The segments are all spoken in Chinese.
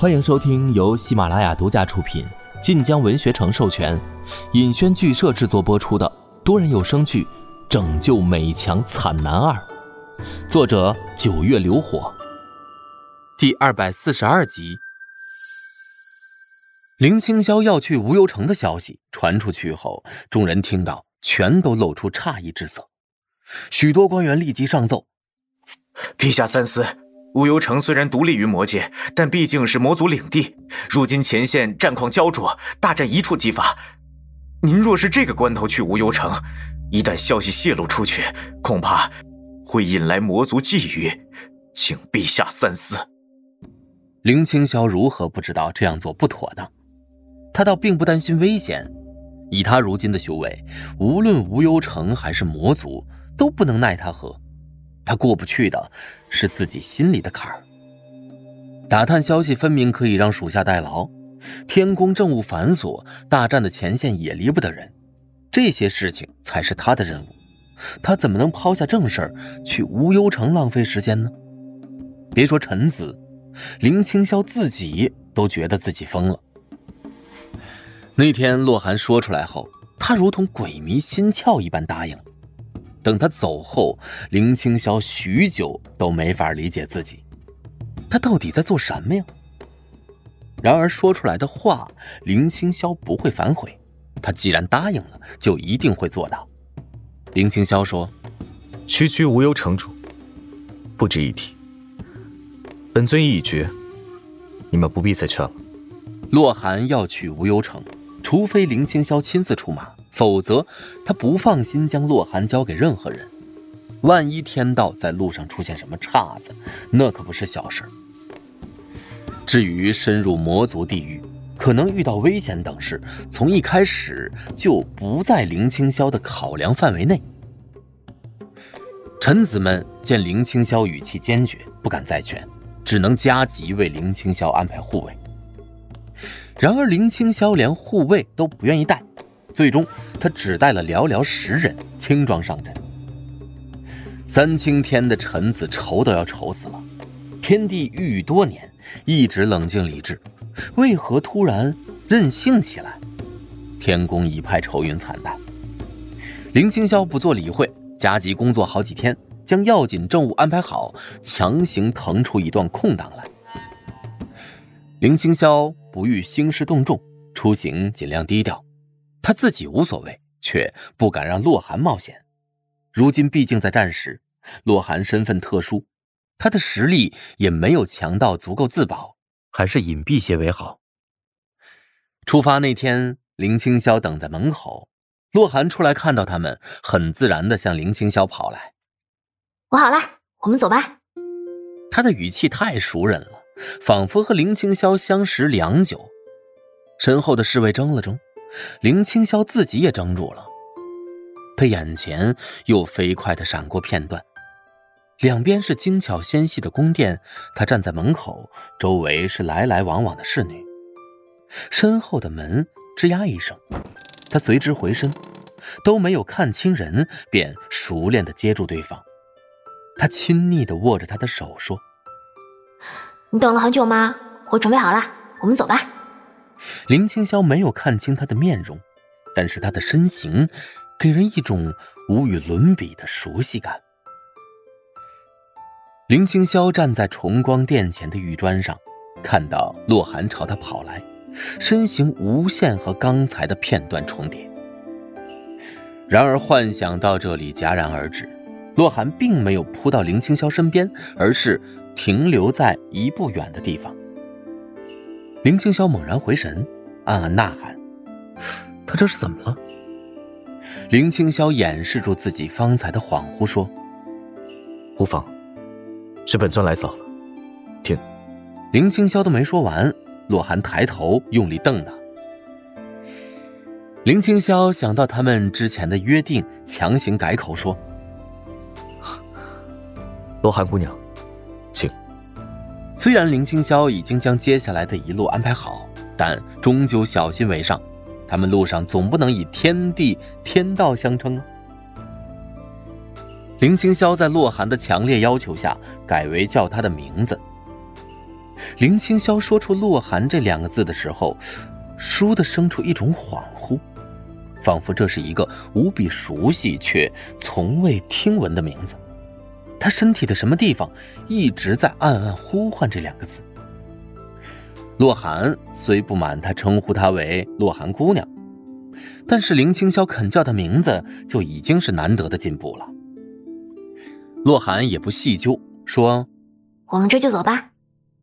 欢迎收听由喜马拉雅独家出品、晋江文学城授权、尹轩剧社制作播出的多人有声剧《拯救美强惨男二》，作者九月流火，第二百四十二集。林青霄要去无忧城的消息传出去后，众人听到全都露出诧异之色，许多官员立即上奏：“陛下三思。”无忧城虽然独立于魔界，但毕竟是魔族领地。如今前线战况焦灼，大战一触即发。您若是这个关头去无忧城，一旦消息泄露出去，恐怕会引来魔族觊觎，请陛下三思。林青霄如何不知道这样做不妥当？他倒并不担心危险，以他如今的修为，无论无忧城还是魔族，都不能奈他何。他过不去的是自己心里的坎儿。打探消息分明可以让属下代劳，天宫政务繁琐，大战的前线也离不得人，这些事情才是他的任务。他怎么能抛下正事儿去无忧城浪费时间呢？别说臣子，林青霄自己都觉得自己疯了。那天洛寒说出来后，他如同鬼迷心窍一般答应。等他走后，林青霄许久都没法理解自己，他到底在做什么呀？然而说出来的话，林青霄不会反悔。他既然答应了，就一定会做到。林青霄说：“区区无忧城主，不值一提。本尊意已决，你们不必再劝了。”洛寒要去无忧城，除非林青霄亲自出马。否则，他不放心将洛寒交给任何人。万一天道在路上出现什么岔子，那可不是小事。至于深入魔族地狱，可能遇到危险等事，从一开始就不在林青霄的考量范围内。臣子们见林青霄语气坚决，不敢再劝，只能加急为林青霄安排护卫。然而，林青霄连护卫都不愿意带。最终，他只带了寥寥十人，轻装上阵。三清天的臣子愁都要愁死了。天帝郁郁多年，一直冷静理智，为何突然任性起来？天宫一派愁云惨淡。林青霄不做理会，加急工作好几天，将要紧政务安排好，强行腾出一段空档来。林青霄不欲兴师动众，出行尽量低调。他自己无所谓，却不敢让洛寒冒险。如今毕竟在战时，洛寒身份特殊，他的实力也没有强到足够自保，还是隐蔽些为好。出发那天，林青霄等在门口，洛寒出来看到他们，很自然的向林青霄跑来：“我好了，我们走吧。”他的语气太熟人了，仿佛和林青霄相识良久。身后的侍卫怔了怔。林青霄自己也怔住了，他眼前又飞快地闪过片段，两边是精巧纤细的宫殿，他站在门口，周围是来来往往的侍女，身后的门吱呀一声，他随之回身，都没有看清人，便熟练地接住对方，他亲昵地握着她的手说：“你等了很久吗？我准备好了，我们走吧。”林青霄没有看清他的面容，但是他的身形给人一种无与伦比的熟悉感。林青霄站在重光殿前的玉砖上，看到洛寒朝他跑来，身形无限和刚才的片段重叠。然而幻想到这里戛然而止，洛寒并没有扑到林青霄身边，而是停留在一步远的地方。林青霄猛然回神，暗暗呐喊：“他这是怎么了？”林青霄掩饰住自己方才的恍惚，说：“无妨，是本尊来早了。”听，林青霄都没说完，洛寒抬头用力瞪他。林青霄想到他们之前的约定，强行改口说：“洛寒姑娘。”虽然林青霄已经将接下来的一路安排好，但终究小心为上。他们路上总不能以天地天道相称啊。林青霄在洛寒的强烈要求下，改为叫他的名字。林青霄说出“洛寒”这两个字的时候，倏地生出一种恍惚，仿佛这是一个无比熟悉却从未听闻的名字。他身体的什么地方一直在暗暗呼唤这两个字？洛寒虽不满他称呼她为洛寒姑娘，但是林青霄肯叫她名字，就已经是难得的进步了。洛寒也不细究，说：“我们这就走吧。”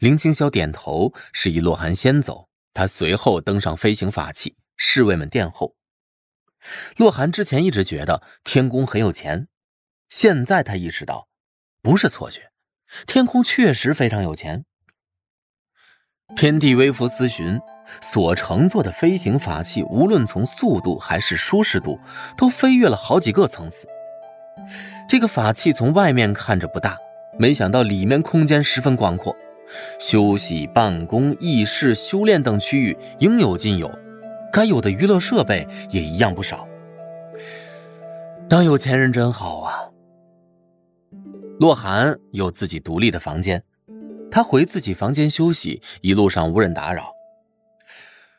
林青霄点头，示意洛寒先走，他随后登上飞行法器，侍卫们殿后。洛寒之前一直觉得天宫很有钱，现在他意识到，不是错觉，天空确实非常有钱。天地微服私巡所乘坐的飞行法器，无论从速度还是舒适度，都飞跃了好几个层次。这个法器从外面看着不大，没想到里面空间十分广阔，休息、办公、议事、修炼等区域应有尽有，该有的娱乐设备也一样不少。当有钱人真好啊！洛寒有自己独立的房间。他回自己房间休息，一路上无人打扰。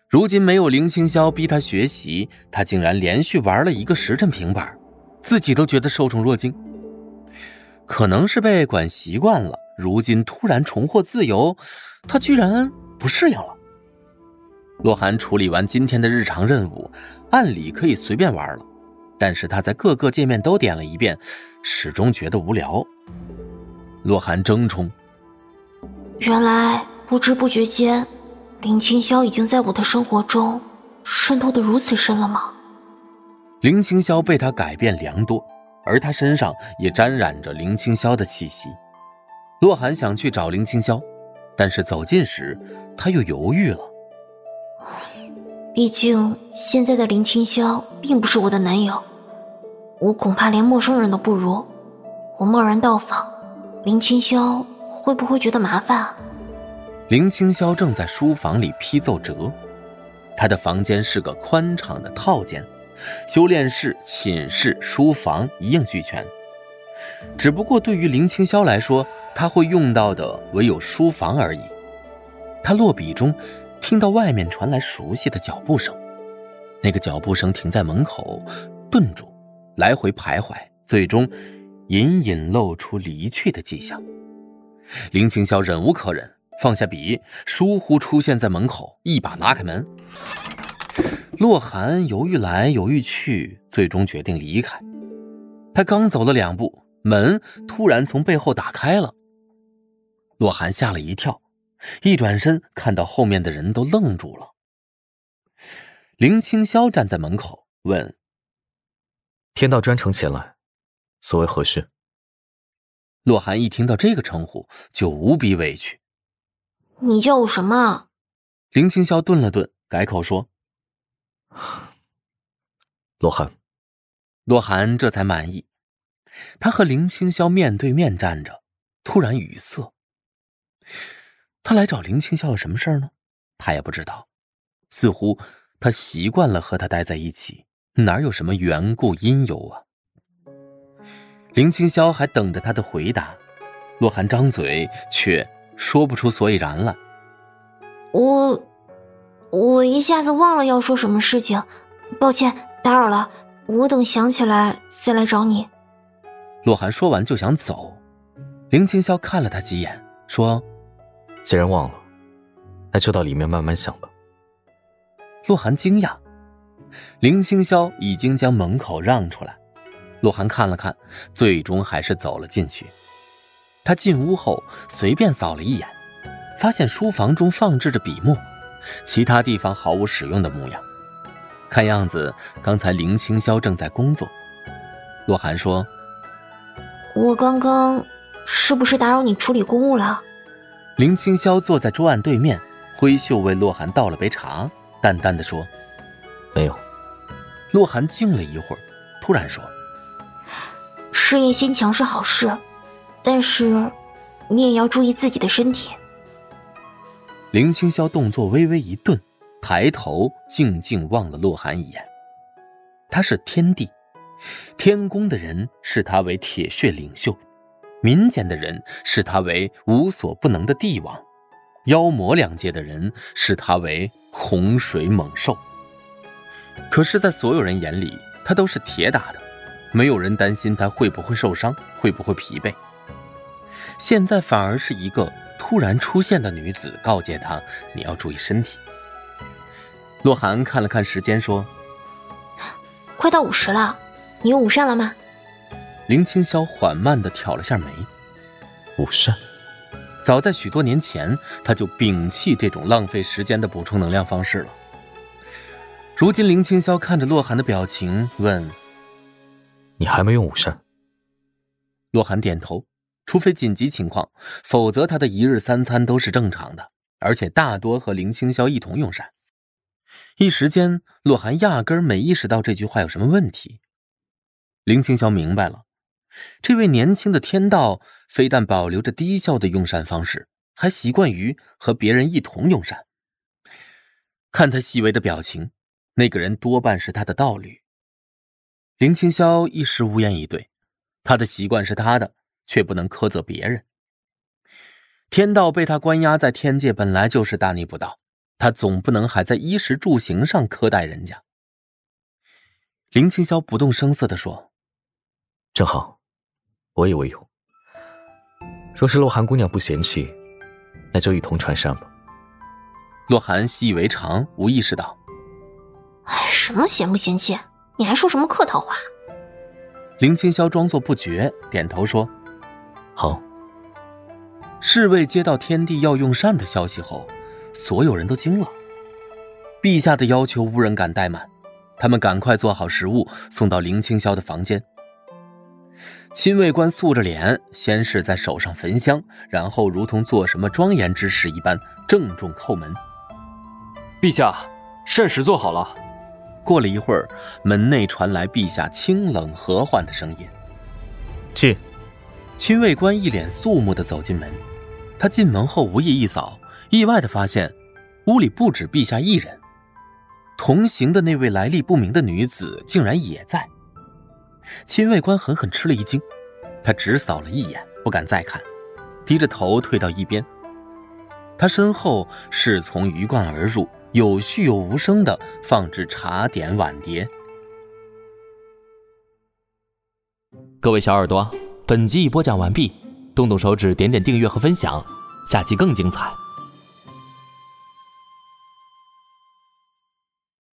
如今没有林青霄逼他学习，他竟然连续玩了一个时辰平板，自己都觉得受宠若惊。可能是被管习惯了，如今突然重获自由，他居然不适应了。洛寒处理完今天的日常任务，按理可以随便玩了，但是他在各个界面都点了一遍，始终觉得无聊。洛寒争冲。原来不知不觉间，林清霄已经在我的生活中渗透的如此深了吗？林清霄被他改变良多，而他身上也沾染着林清霄的气息。洛寒想去找林清霄，但是走近时他又犹豫了。毕竟现在的林清霄并不是我的男友，我恐怕连陌生人都不如。我贸然到访，林青霄。会不会觉得麻烦啊？林青霄正在书房里批奏折，他的房间是个宽敞的套间，修炼室、寝室、书房一应俱全。只不过对于林青霄来说，他会用到的唯有书房而已。他落笔中，听到外面传来熟悉的脚步声，那个脚步声停在门口，顿住，来回徘徊，最终隐隐露出离去的迹象。林青霄忍无可忍，放下笔，疏忽出现在门口，一把拉开门。洛寒犹豫来犹豫去，最终决定离开。他刚走了两步，门突然从背后打开了。洛寒吓了一跳，一转身看到后面的人都愣住了。林青霄站在门口问：“天道专程前来，所为何事？”洛寒一听到这个称呼，就无比委屈。你叫我什么？林青霄顿了顿，改口说：“洛寒。”洛寒这才满意。他和林青霄面对面站着，突然语塞。他来找林青霄有什么事儿呢？他也不知道。似乎他习惯了和他待在一起，哪有什么缘故因由啊？林青霄还等着他的回答，洛寒张嘴却说不出所以然来。我，我一下子忘了要说什么事情，抱歉打扰了。我等想起来再来找你。洛寒说完就想走，林青霄看了他几眼，说：“既然忘了，那就到里面慢慢想吧。”洛寒惊讶，林清霄已经将门口让出来。洛寒看了看，最终还是走了进去。他进屋后，随便扫了一眼，发现书房中放置着笔墨，其他地方毫无使用的模样。看样子，刚才林清霄正在工作。洛寒说：“我刚刚是不是打扰你处理公务了？”林清霄坐在桌案对面，挥袖为洛寒倒了杯茶，淡淡的说：“没有。”洛寒静了一会儿，突然说。事业心强是好事，但是你也要注意自己的身体。林青霄动作微微一顿，抬头静静望了洛寒一眼。他是天帝，天宫的人视他为铁血领袖，民间的人视他为无所不能的帝王。妖魔两界的人视他为洪水猛兽。可是，在所有人眼里，他都是铁打的，没有人担心他会不会受伤，会不会疲惫。现在反而是一个突然出现的女子告诫他：“你要注意身体。”洛寒看了看时间，说：“快到午时了，你用午膳了吗？”林青霄缓慢地挑了下眉：“午膳。”早在许多年前，他就摒弃这种浪费时间的补充能量方式了。如今，林青霄看着洛寒的表情，问：“你还没用午膳？”洛寒点头。除非紧急情况，否则他的一日三餐都是正常的，而且大多和林青霄一同用膳。一时间，洛寒压根没意识到这句话有什么问题。林青霄明白了，这位年轻的天道非但保留着低效的用膳方式，还习惯于和别人一同用膳。看他细微的表情，那个人多半是他的道侣。林青霄一时无言以对，他的习惯是他的。却不能苛责别人。天道被他关押在天界，本来就是大逆不道，他总不能还在衣食住行上苛待人家。林青霄不动声色地说：“正好，我也未用。若是洛寒姑娘不嫌弃，那就一同穿上吧。”洛寒习以为常，无意识道：“哎，什么嫌不嫌弃？你还说什么客套话？”林青霄装作不觉，点头说。好。侍卫接到天帝要用膳的消息后，所有人都惊了。陛下的要求无人敢怠慢，他们赶快做好食物送到林青霄的房间。亲卫官素着脸，先是在手上焚香，然后如同做什么庄严之事一般郑重叩门。陛下，膳食做好了。过了一会儿，门内传来陛下清冷和缓的声音：“进。”亲卫官一脸肃穆地走进门，他进门后无意一扫，意外地发现屋里不止陛下一人，同行的那位来历不明的女子竟然也在。亲卫官狠狠吃了一惊，他只扫了一眼，不敢再看，低着头退到一边。他身后侍从鱼贯而入，有序又无声的放置茶点碗碟。各位小耳朵。本集已播讲完毕，动动手指，点点订阅和分享，下期更精彩。